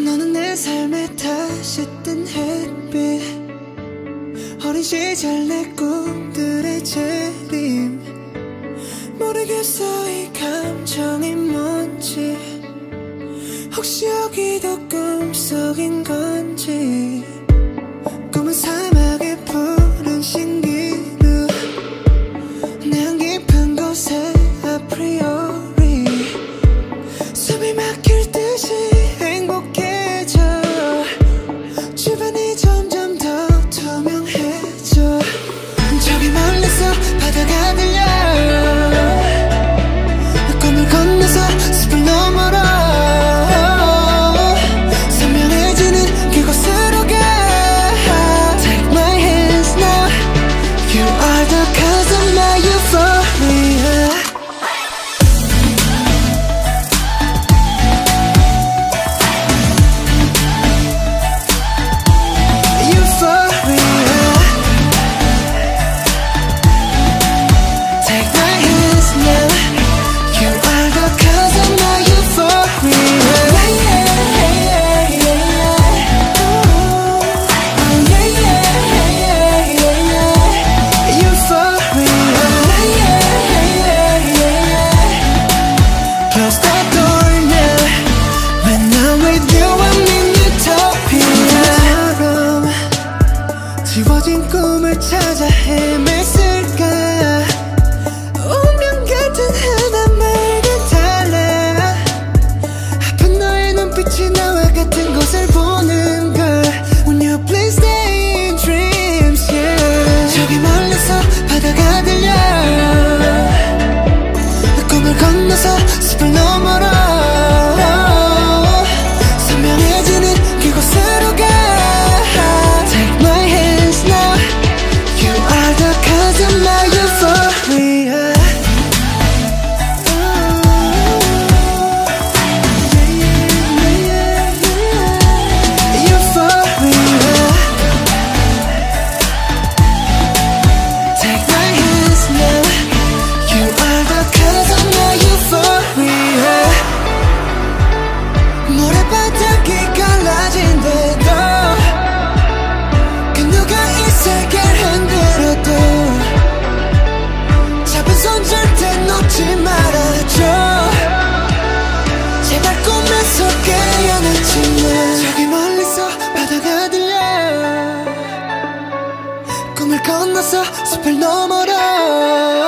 너는 내 삶에 다시 뜬 햇빛. 어린 시절 내 꿈들의 재림. 모르겠어 이 감정이 뭔지. 혹시 여기도 꿈속인 건지 꿈을 찾아 헤맸을까? 운명 같은 하나말은 달라. 아픈 너의 눈빛이 나와 같은 곳을 보는 걸. When you please stay in dreams yeah. 저기 멀리서 바다가 들려. 꿈을 건너서 숲을 넘어라.